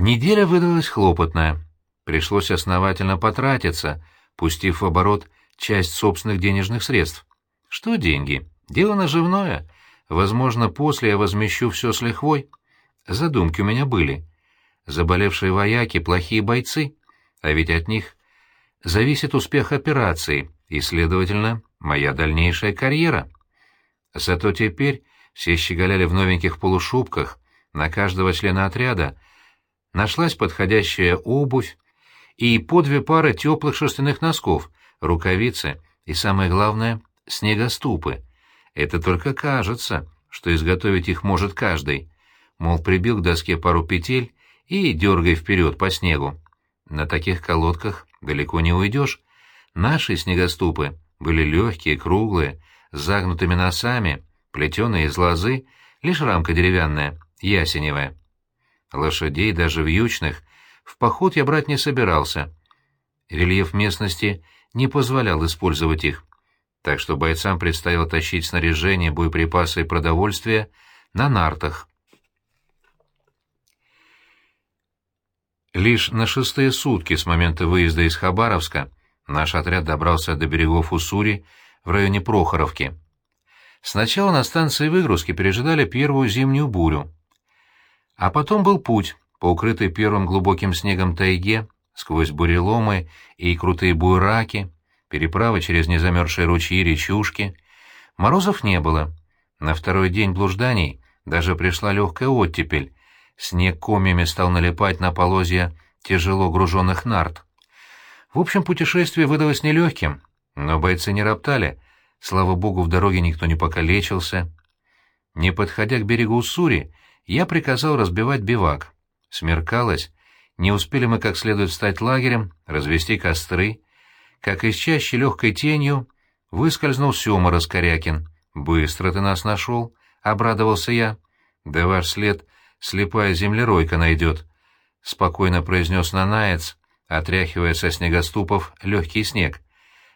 Неделя выдалась хлопотная. Пришлось основательно потратиться, пустив в оборот часть собственных денежных средств. Что деньги? Дело наживное. Возможно, после я возмещу все с лихвой. Задумки у меня были. Заболевшие вояки — плохие бойцы, а ведь от них зависит успех операции и, следовательно, моя дальнейшая карьера. Зато теперь все щеголяли в новеньких полушубках, на каждого члена отряда нашлась подходящая обувь и по две пары теплых шерстяных носков, рукавицы и, самое главное, снегоступы. Это только кажется, что изготовить их может каждый. Мол, прибил к доске пару петель и дергай вперед по снегу. На таких колодках далеко не уйдешь. Наши снегоступы были легкие, круглые, с загнутыми носами, плетеные из лозы, лишь рамка деревянная, ясеневая. Лошадей, даже вьючных, в поход я брать не собирался. Рельеф местности не позволял использовать их, так что бойцам предстояло тащить снаряжение, боеприпасы и продовольствие на нартах. Лишь на шестые сутки с момента выезда из Хабаровска наш отряд добрался до берегов Уссури в районе Прохоровки. Сначала на станции выгрузки пережидали первую зимнюю бурю. А потом был путь по укрытой первым глубоким снегом тайге, сквозь буреломы и крутые буйраки, переправы через незамерзшие ручьи и речушки. Морозов не было. На второй день блужданий даже пришла легкая оттепель. Снег комьями стал налипать на полозья тяжело груженных нарт. В общем, путешествие выдалось нелегким, но бойцы не роптали. Слава богу, в дороге никто не покалечился. Не подходя к берегу Уссури, я приказал разбивать бивак. Смеркалось, не успели мы как следует стать лагерем, развести костры. Как из чащи легкой тенью выскользнул Сема Раскорякин. «Быстро ты нас нашел», — обрадовался я. «Да ваш след слепая землеройка найдет», — спокойно произнес Нанаец, отряхивая со снегоступов легкий снег.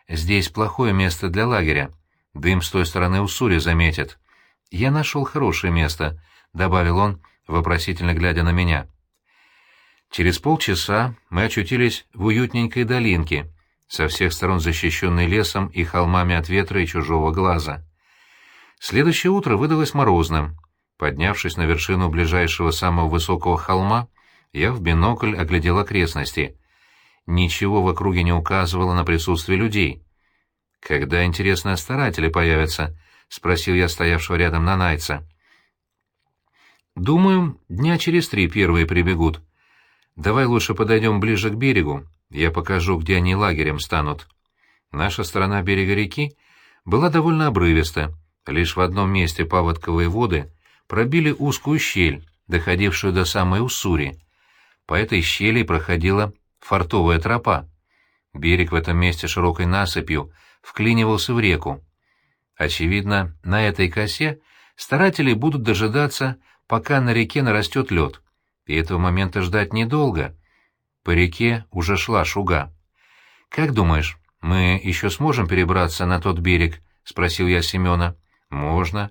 «Здесь плохое место для лагеря. Дым с той стороны Уссури заметит». «Я нашел хорошее место», — добавил он, вопросительно глядя на меня. Через полчаса мы очутились в уютненькой долинке, со всех сторон защищенной лесом и холмами от ветра и чужого глаза. Следующее утро выдалось морозным. Поднявшись на вершину ближайшего самого высокого холма, я в бинокль оглядел окрестности. Ничего в округе не указывало на присутствие людей. «Когда, интересно, старатели появятся?» — спросил я стоявшего рядом на Найца. «Думаю, дня через три первые прибегут. Давай лучше подойдем ближе к берегу, я покажу, где они лагерем станут». Наша сторона берега реки была довольно обрывиста. Лишь в одном месте паводковые воды пробили узкую щель, доходившую до самой Уссури. По этой щели проходила фортовая тропа. Берег в этом месте широкой насыпью вклинивался в реку. Очевидно, на этой косе старатели будут дожидаться, пока на реке нарастет лед. И этого момента ждать недолго. По реке уже шла шуга. «Как думаешь, мы еще сможем перебраться на тот берег?» — спросил я Семена. «Можно.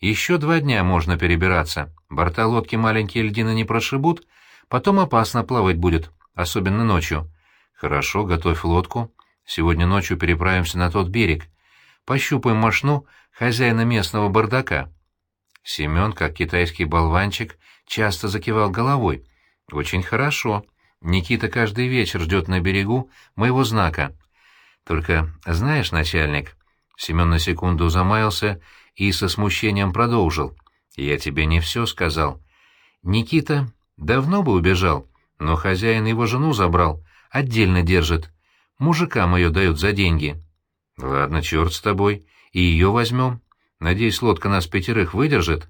Еще два дня можно перебираться. Борта лодки маленькие льдины не прошибут, потом опасно плавать будет, особенно ночью. Хорошо, готовь лодку. Сегодня ночью переправимся на тот берег. Пощупаем мошну хозяина местного бардака». Семен, как китайский болванчик, часто закивал головой. «Очень хорошо. Никита каждый вечер ждет на берегу моего знака. Только, знаешь, начальник...» Семен на секунду замаялся и со смущением продолжил. «Я тебе не все сказал. Никита давно бы убежал, но хозяин его жену забрал, отдельно держит. Мужикам ее дают за деньги». «Ладно, черт с тобой, и ее возьмем. Надеюсь, лодка нас пятерых выдержит?»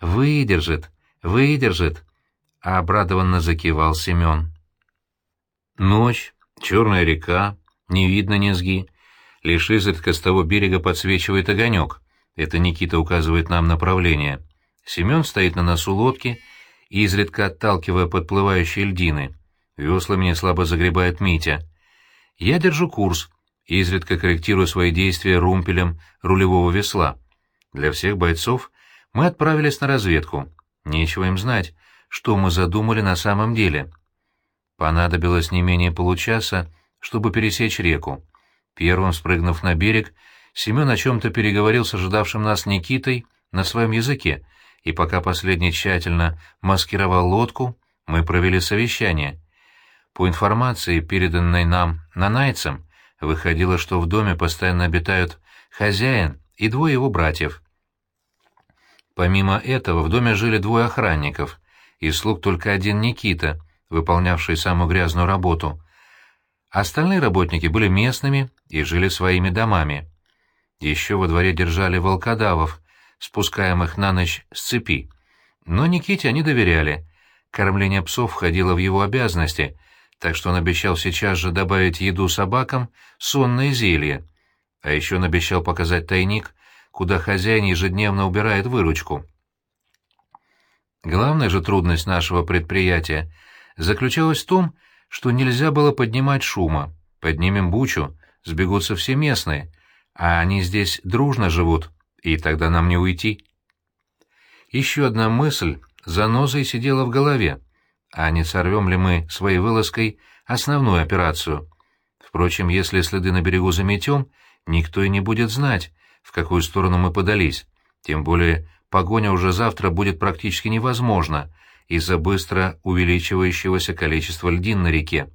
«Выдержит, выдержит», — обрадованно закивал Семен. Ночь, черная река, не видно низги. Лишь изредка с того берега подсвечивает огонек. Это Никита указывает нам направление. Семен стоит на носу лодки, изредка отталкивая подплывающие льдины. Веслами слабо загребает Митя. Я держу курс, изредка корректирую свои действия румпелем рулевого весла. Для всех бойцов мы отправились на разведку. Нечего им знать, что мы задумали на самом деле. Понадобилось не менее получаса, чтобы пересечь реку. Первым спрыгнув на берег, Семен о чем-то переговорил с ожидавшим нас Никитой на своем языке, и пока последний тщательно маскировал лодку, мы провели совещание. По информации, переданной нам нанайцам, выходило, что в доме постоянно обитают хозяин и двое его братьев. Помимо этого, в доме жили двое охранников, и слуг только один Никита, выполнявший самую грязную работу. Остальные работники были местными и жили своими домами. Еще во дворе держали волкодавов, спускаемых на ночь с цепи. Но Никите они доверяли. Кормление псов входило в его обязанности, так что он обещал сейчас же добавить еду собакам сонное зелье. А еще он обещал показать тайник, куда хозяин ежедневно убирает выручку. Главная же трудность нашего предприятия заключалась в том, что нельзя было поднимать шума. Поднимем бучу, сбегутся все местные, а они здесь дружно живут, и тогда нам не уйти. Еще одна мысль занозой сидела в голове. А не сорвем ли мы своей вылазкой основную операцию? Впрочем, если следы на берегу заметем, никто и не будет знать, в какую сторону мы подались. Тем более погоня уже завтра будет практически невозможна из-за быстро увеличивающегося количества льдин на реке.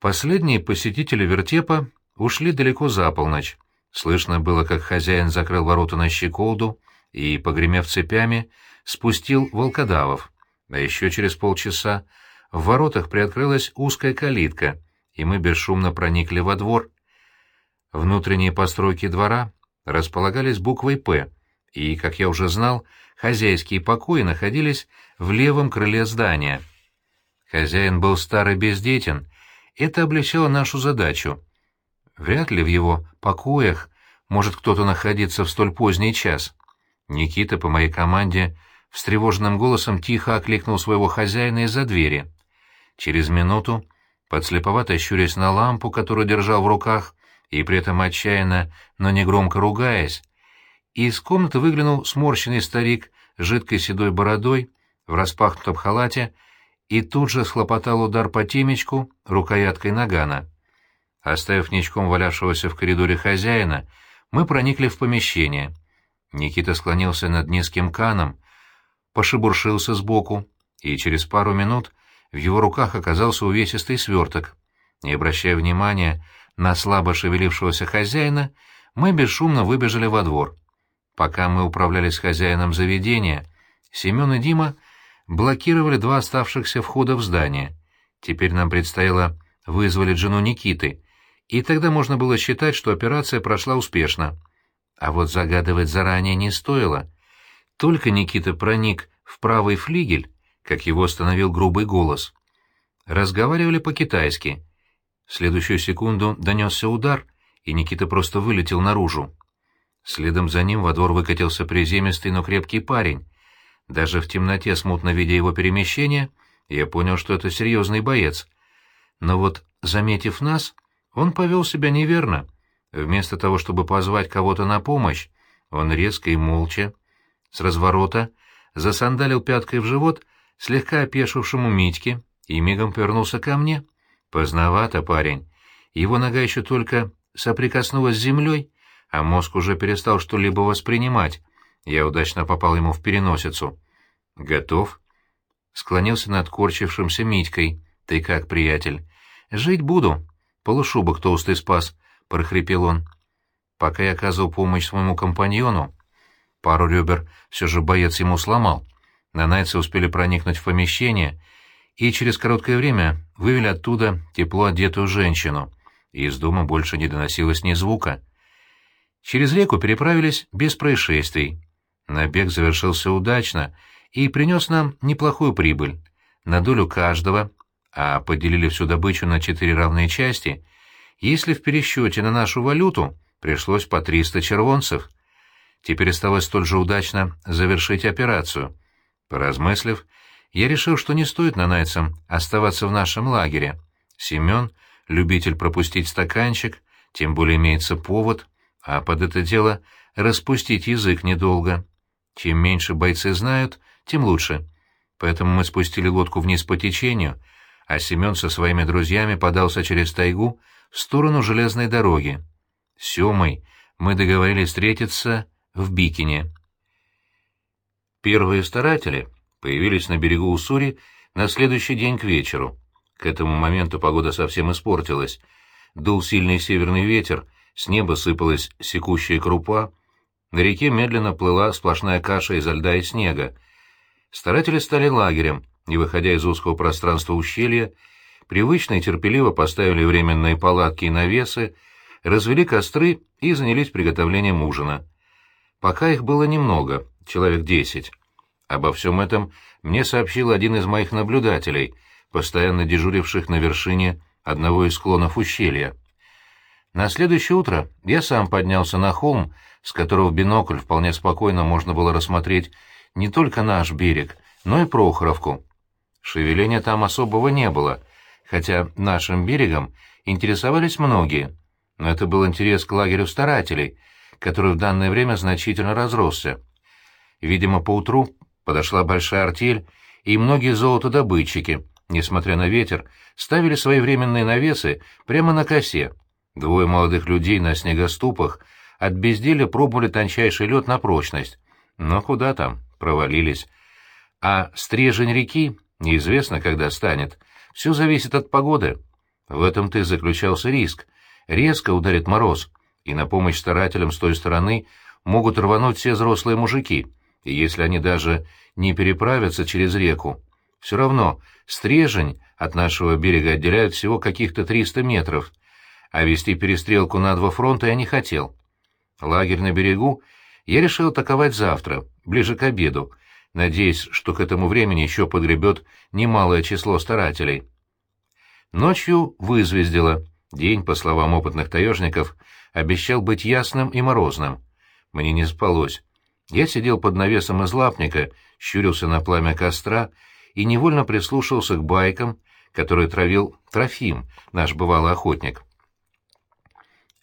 Последние посетители вертепа ушли далеко за полночь. Слышно было, как хозяин закрыл ворота на щеколду и, погремев цепями, спустил волкодавов. А еще через полчаса в воротах приоткрылась узкая калитка, и мы бесшумно проникли во двор. Внутренние постройки двора располагались буквой «П», и, как я уже знал, хозяйские покои находились в левом крыле здания. Хозяин был старый бездетен, это облегчало нашу задачу. Вряд ли в его покоях может кто-то находиться в столь поздний час. Никита по моей команде встревоженным голосом тихо окликнул своего хозяина из-за двери. Через минуту, подслеповато щурясь на лампу, которую держал в руках, и при этом отчаянно, но негромко ругаясь, из комнаты выглянул сморщенный старик с жидкой седой бородой в распахнутом халате и тут же схлопотал удар по темечку рукояткой нагана. Оставив ничком валявшегося в коридоре хозяина, мы проникли в помещение. Никита склонился над низким каном, пошебуршился сбоку, и через пару минут в его руках оказался увесистый сверток. Не обращая внимания на слабо шевелившегося хозяина, мы бесшумно выбежали во двор. Пока мы управлялись хозяином заведения, Семен и Дима блокировали два оставшихся входа в здание. Теперь нам предстояло вызволить жену Никиты, и тогда можно было считать, что операция прошла успешно. А вот загадывать заранее не стоило. Только Никита проник в правый флигель, как его остановил грубый голос. Разговаривали по-китайски. В следующую секунду донесся удар, и Никита просто вылетел наружу. Следом за ним во двор выкатился приземистый, но крепкий парень. Даже в темноте, смутно видя его перемещение, я понял, что это серьезный боец. Но вот, заметив нас, он повел себя неверно. Вместо того, чтобы позвать кого-то на помощь, он резко и молча, с разворота, засандалил пяткой в живот слегка опешившему Митьке и мигом повернулся ко мне. Поздновато, парень. Его нога еще только соприкоснулась с землей, а мозг уже перестал что-либо воспринимать. Я удачно попал ему в переносицу. «Готов?» Склонился над корчившимся Митькой. «Ты как, приятель?» «Жить буду», Полушубок толстый спас, — прохрипел он. Пока я оказывал помощь своему компаньону, пару ребер все же боец ему сломал. Нанайцы успели проникнуть в помещение и через короткое время вывели оттуда тепло одетую женщину, и из дома больше не доносилось ни звука. Через реку переправились без происшествий. Набег завершился удачно и принес нам неплохую прибыль. На долю каждого а поделили всю добычу на четыре равные части, если в пересчете на нашу валюту пришлось по 300 червонцев. Теперь оставалось столь же удачно завершить операцию. Поразмыслив, я решил, что не стоит нанайцам оставаться в нашем лагере. Семен — любитель пропустить стаканчик, тем более имеется повод, а под это дело распустить язык недолго. Чем меньше бойцы знают, тем лучше. поэтому мы спустили лодку вниз по течению, а Семен со своими друзьями подался через тайгу в сторону железной дороги. С Семой мы договорились встретиться в Бикине. Первые старатели появились на берегу Уссури на следующий день к вечеру. К этому моменту погода совсем испортилась. Дул сильный северный ветер, с неба сыпалась секущая крупа, на реке медленно плыла сплошная каша изо льда и снега. Старатели стали лагерем, не выходя из узкого пространства ущелья, привычно и терпеливо поставили временные палатки и навесы, развели костры и занялись приготовлением ужина. Пока их было немного, человек десять. Обо всем этом мне сообщил один из моих наблюдателей, постоянно дежуривших на вершине одного из склонов ущелья. На следующее утро я сам поднялся на холм, с которого в бинокль вполне спокойно можно было рассмотреть не только наш берег, но и Прохоровку. Шевеления там особого не было, хотя нашим берегом интересовались многие, но это был интерес к лагерю старателей, который в данное время значительно разросся. Видимо, поутру подошла большая артель, и многие золотодобытчики, несмотря на ветер, ставили свои временные навесы прямо на косе. Двое молодых людей на снегоступах от безделия пробовали тончайший лед на прочность, но куда там, провалились. А стрежень реки неизвестно, когда станет. Все зависит от погоды. В этом-то и заключался риск. Резко ударит мороз, и на помощь старателям с той стороны могут рвануть все взрослые мужики — и если они даже не переправятся через реку, все равно стрежень от нашего берега отделяют всего каких-то 300 метров, а вести перестрелку на два фронта я не хотел. Лагерь на берегу я решил атаковать завтра, ближе к обеду, надеясь, что к этому времени еще подгребет немалое число старателей. Ночью вызвездило. День, по словам опытных таежников, обещал быть ясным и морозным. Мне не спалось. Я сидел под навесом из лапника, щурился на пламя костра и невольно прислушался к байкам, которые травил Трофим, наш бывалый охотник.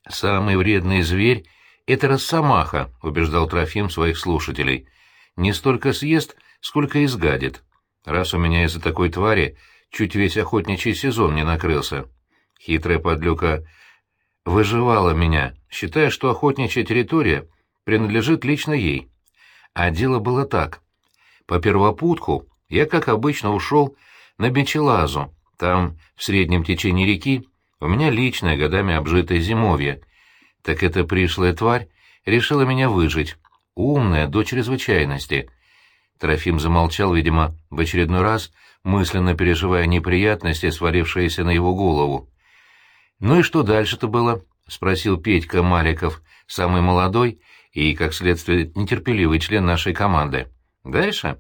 «Самый вредный зверь — это росомаха», — убеждал Трофим своих слушателей. «Не столько съест, сколько изгадит. Раз у меня из-за такой твари чуть весь охотничий сезон не накрылся. Хитрая подлюка выживала меня, считая, что охотничья территория принадлежит лично ей». А дело было так. По первопутку я, как обычно, ушел на Бечелазу. Там, в среднем течении реки, у меня личное, годами обжитое зимовье. Так эта пришлая тварь решила меня выжить. Умная до чрезвычайности. Трофим замолчал, видимо, в очередной раз, мысленно переживая неприятности, свалившиеся на его голову. «Ну и что дальше-то было?» — спросил Петька Маликов, самый молодой и, как следствие, нетерпеливый член нашей команды. Дальше?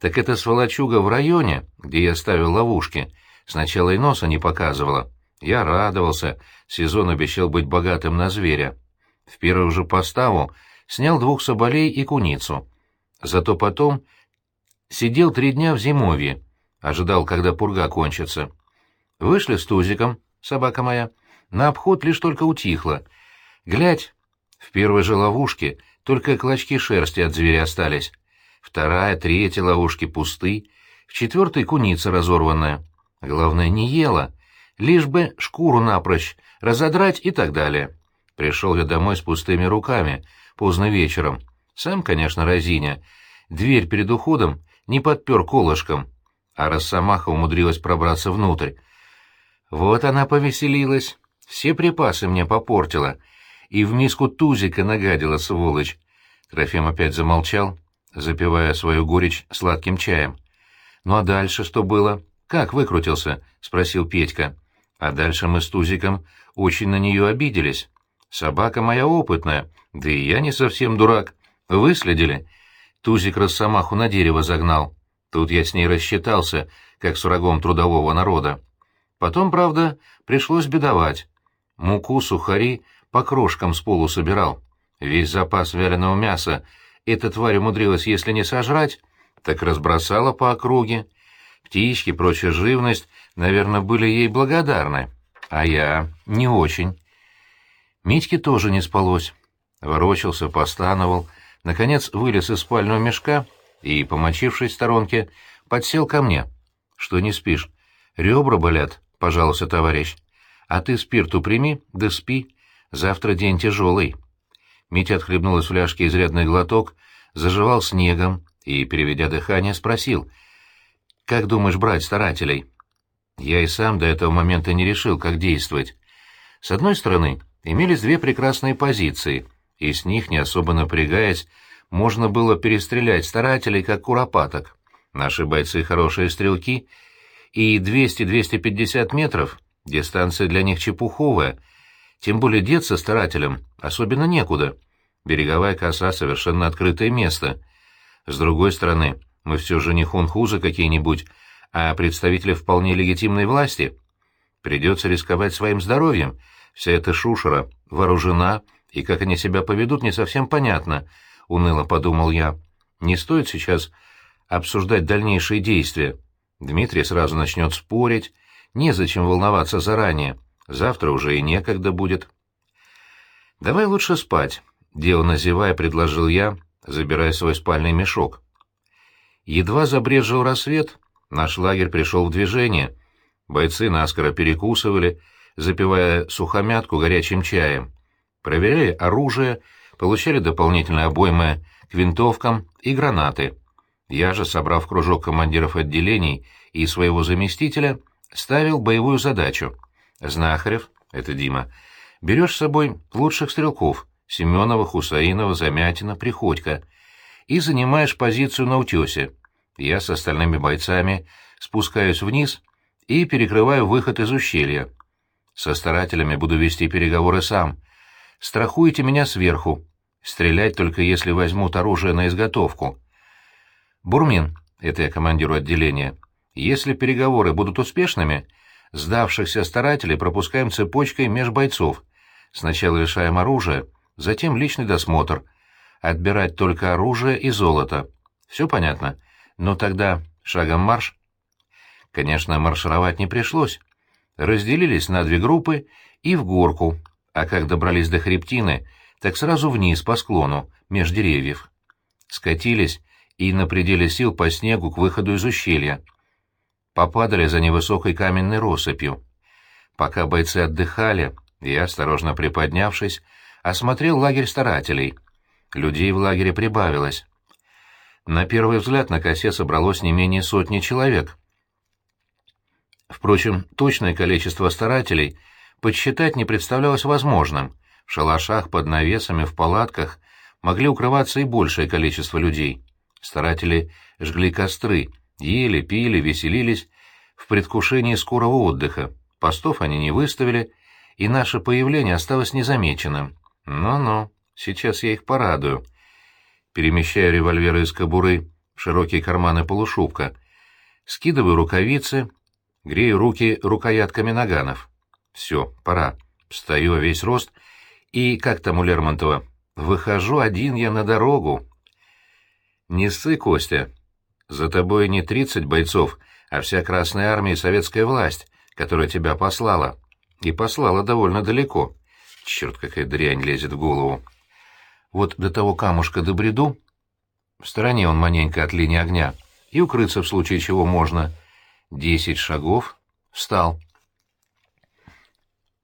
Так эта сволочуга в районе, где я ставил ловушки, сначала и носа не показывала. Я радовался, сезон обещал быть богатым на зверя. В первую же поставу снял двух соболей и куницу. Зато потом сидел три дня в зимовье, ожидал, когда пурга кончится. Вышли с Тузиком, собака моя, на обход лишь только утихла. Глядь, в первой же ловушке только клочки шерсти от зверя остались. Вторая, третья ловушки пусты, в четвертой куница разорванная. Главное, не ела, лишь бы шкуру напрочь разодрать и так далее. Пришел я домой с пустыми руками, поздно вечером. Сам, конечно, разиня. Дверь перед уходом не подпер колышком, а Росомаха умудрилась пробраться внутрь. Вот она повеселилась, все припасы мне попортила — и в миску тузика нагадила, сволочь. Трофим опять замолчал, запивая свою горечь сладким чаем. «Ну а дальше что было? Как выкрутился?» — спросил Петька. «А дальше мы с Тузиком очень на нее обиделись. Собака моя опытная, да и я не совсем дурак. Выследили. Тузик росомаху на дерево загнал. Тут я с ней рассчитался, как с врагом трудового народа. Потом, правда, пришлось бедовать. Муку, сухари по крошкам с полу собирал. Весь запас вяленого мяса эта тварь умудрилась, если не сожрать, так разбросала по округе. Птички, прочая живность, наверное, были ей благодарны, а я не очень. Митьке тоже не спалось. Ворочался, постановал, наконец вылез из спального мешка и, помочившись в сторонке, подсел ко мне. «Что не спишь?» «Ребра болят», — пожалуйста, товарищ. «А ты спирту прими, да спи. Завтра день тяжелый». Митя отхлебнул из фляжки изрядный глоток, заживал снегом и, переведя дыхание, спросил. «Как думаешь брать старателей?» Я и сам до этого момента не решил, как действовать. С одной стороны, имелись две прекрасные позиции, и с них, не особо напрягаясь, можно было перестрелять старателей, как куропаток. Наши бойцы хорошие стрелки, и 200-250 метров — дистанция для них чепуховая, тем более деться старателям особенно некуда. Береговая коса — совершенно открытое место. С другой стороны, мы все же не хунхузы какие-нибудь, а представители вполне легитимной власти. Придется рисковать своим здоровьем. Вся эта шушера вооружена, и как они себя поведут, не совсем понятно, — уныло подумал я. Не стоит сейчас обсуждать дальнейшие действия. Дмитрий сразу начнет спорить, незачем волноваться заранее, завтра уже и некогда будет. «Давай лучше спать», — дело зевая предложил я, забирая свой спальный мешок. Едва забрежил рассвет, наш лагерь пришел в движение. Бойцы наскоро перекусывали, запивая сухомятку горячим чаем. Проверяли оружие, получали дополнительные обоймы к винтовкам и гранаты. Я же, собрав кружок командиров отделений и своего заместителя, ставил боевую задачу. Знахарев, это Дима, берешь с собой лучших стрелков — Семенова, Хусаинова, Замятина, Приходько — и занимаешь позицию на утесе. Я с остальными бойцами спускаюсь вниз и перекрываю выход из ущелья. Со старателями буду вести переговоры сам. Страхуйте меня сверху. Стрелять только если возьмут оружие на изготовку. Бурмин, это я командиру отделения, если переговоры будут успешными, сдавшихся старателей пропускаем цепочкой меж бойцов. Сначала решаем оружие, затем личный досмотр. Отбирать только оружие и золото. Все понятно? Но тогда шагом марш. Конечно, маршировать не пришлось. Разделились на две группы и в горку, а как добрались до хребтины, так сразу вниз по склону, меж деревьев. Скатились и на пределе сил по снегу к выходу из ущелья. Попадали за невысокой каменной россыпью. Пока бойцы отдыхали, я, осторожно приподнявшись, осмотрел лагерь старателей. Людей в лагере прибавилось. На первый взгляд на косе собралось не менее сотни человек. Впрочем, точное количество старателей подсчитать не представлялось возможным. В шалашах, под навесами, в палатках могли укрываться и большее количество людей. Старатели жгли костры, ели, пили, веселились в предвкушении скорого отдыха. Постов они не выставили, и наше появление осталось незамеченным. Ну-ну, сейчас я их порадую перемещаю револьверы из кобуры в широкие карманы полушубка, скидываю рукавицы, грею руки рукоятками наганов. Все, пора. Встаю весь рост и, как там у Лермонтова, выхожу один я на дорогу. Не ссы, Костя. За тобой не тридцать бойцов, а вся Красная Армия и советская власть, которая тебя послала. И послала довольно далеко. Черт, какая дрянь лезет в голову. Вот до того камушка добреду, в стороне он маненько от линии огня, и укрыться в случае чего можно. Десять шагов. Встал.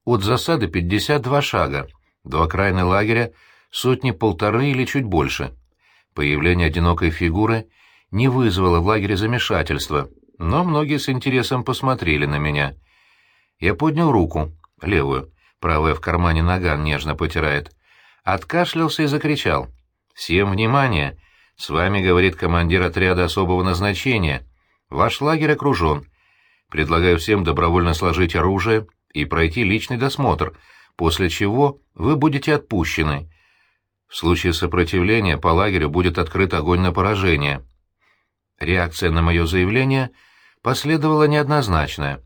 От засады пятьдесят два шага, до окраины лагеря сотни-полторы или чуть больше. Появление одинокой фигуры не вызвало в лагере замешательства, но многие с интересом посмотрели на меня. Я поднял руку, левую, правая в кармане наган нежно потирает — откашлялся и закричал. «Всем внимание! С вами говорит командир отряда особого назначения. Ваш лагерь окружен. Предлагаю всем добровольно сложить оружие и пройти личный досмотр, после чего вы будете отпущены. В случае сопротивления по лагерю будет открыт огонь на поражение». Реакция на мое заявление последовала неоднозначная.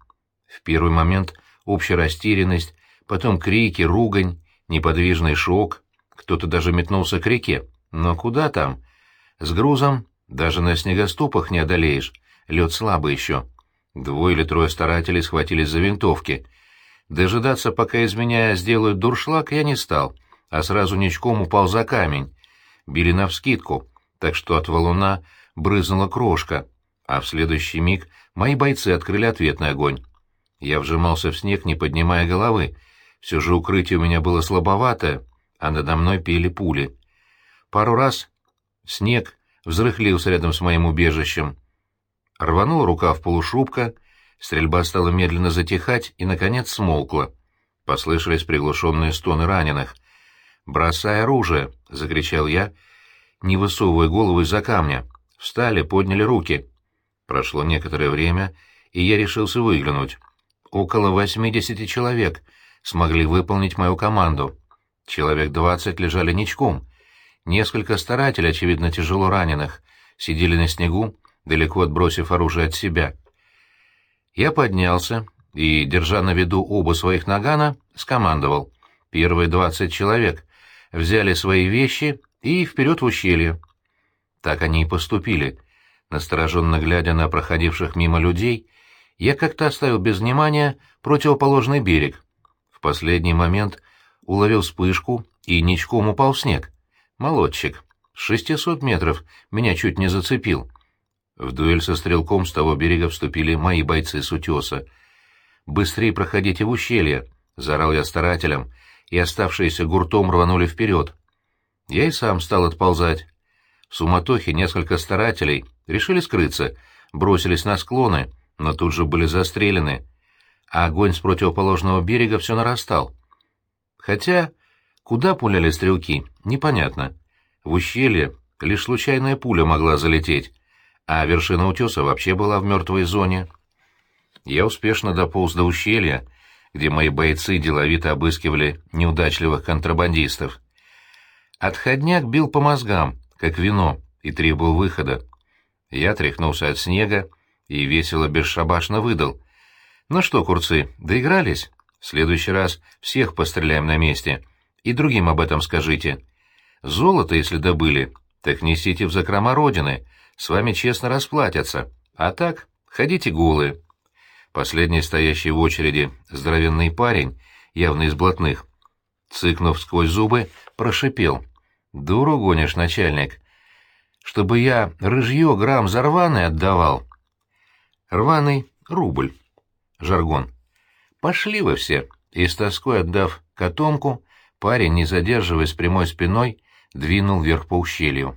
В первый момент общая растерянность, потом крики, ругань, неподвижный шок — кто-то даже метнулся к реке. Но куда там? С грузом даже на снегоступах не одолеешь. Лед слабый еще. Двое или трое старателей схватились за винтовки. Дожидаться, пока из меня сделают дуршлаг, я не стал, а сразу ничком упал за камень. Били навскидку, так что от валуна брызнула крошка, а в следующий миг мои бойцы открыли ответный огонь. Я вжимался в снег, не поднимая головы. Все же укрытие у меня было слабоватое, а надо мной пели пули. Пару раз снег взрыхлился рядом с моим убежищем. Рванула рука в полушубка, стрельба стала медленно затихать и, наконец, смолкла. Послышались приглушенные стоны раненых. «Бросай оружие!» — закричал я, не высовывая голову из-за камня. Встали, подняли руки. Прошло некоторое время, и я решился выглянуть. Около восьмидесяти человек смогли выполнить мою команду. Человек двадцать лежали ничком. Несколько старателей, очевидно, тяжело раненых, сидели на снегу, далеко отбросив оружие от себя. Я поднялся и, держа на виду оба своих нагана, скомандовал. Первые двадцать человек взяли свои вещи и вперед в ущелье. Так они и поступили. Настороженно глядя на проходивших мимо людей, я как-то оставил без внимания противоположный берег. В последний момент уловил вспышку и ничком упал в снег. Молодчик. С шестисот метров меня чуть не зацепил. В дуэль со стрелком с того берега вступили мои бойцы с утеса. «Быстрее проходите в ущелье!» — заорал я старателям, и оставшиеся гуртом рванули вперед. Я и сам стал отползать. В суматохе несколько старателей решили скрыться, бросились на склоны, но тут же были застрелены, а огонь с противоположного берега все нарастал. Хотя, куда пуляли стрелки, непонятно. В ущелье лишь случайная пуля могла залететь, а вершина утеса вообще была в мертвой зоне. Я успешно дополз до ущелья, где мои бойцы деловито обыскивали неудачливых контрабандистов. Отходняк бил по мозгам, как вино, и требовал выхода. Я тряхнулся от снега и весело бесшабашно выдал. «Ну что, курцы, доигрались? В следующий раз всех постреляем на месте. И другим об этом скажите. Золото, если добыли, так несите в закрома Родины, с вами честно расплатятся. А так, ходите голые». Последний стоящий в очереди здоровенный парень, явно из блатных, цыкнув сквозь зубы, прошипел. «Дуру гонишь, начальник. Чтобы я рыжье грамм за рваный отдавал». «Рваный — рубль». Жаргон. «Пошли вы все!» И с тоской отдав котомку, парень, не задерживаясь прямой спиной, двинул вверх по ущелью.